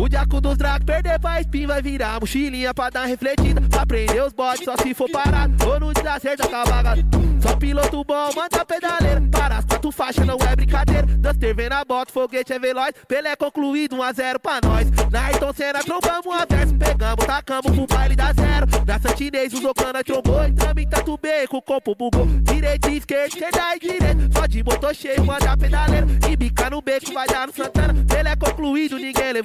O diaco dos dragos perder pra spin vai virar mochilinha pra dar refletida. Pra prender os bodes só se for parado. Ou no desacerto com a. Só piloto bom, manda pedaleira. Para as quatro faixas não é brincadeira. Duster vem na bota, foguete é veloz. Pelé concluído, 1x0 pra nós. Na Ayrton Senna trombamos a verso. Pegamos, tacamos pro baile da zero. Na Santinês usou cana, trombou. Entramos em tanto beco, o corpo bugou. Direita e esquerda, esquerda e direita. Só de motor cheio, manda pedaleira. E bica no beco, vai dar no Santana. Pelé concluído, ninguém levou.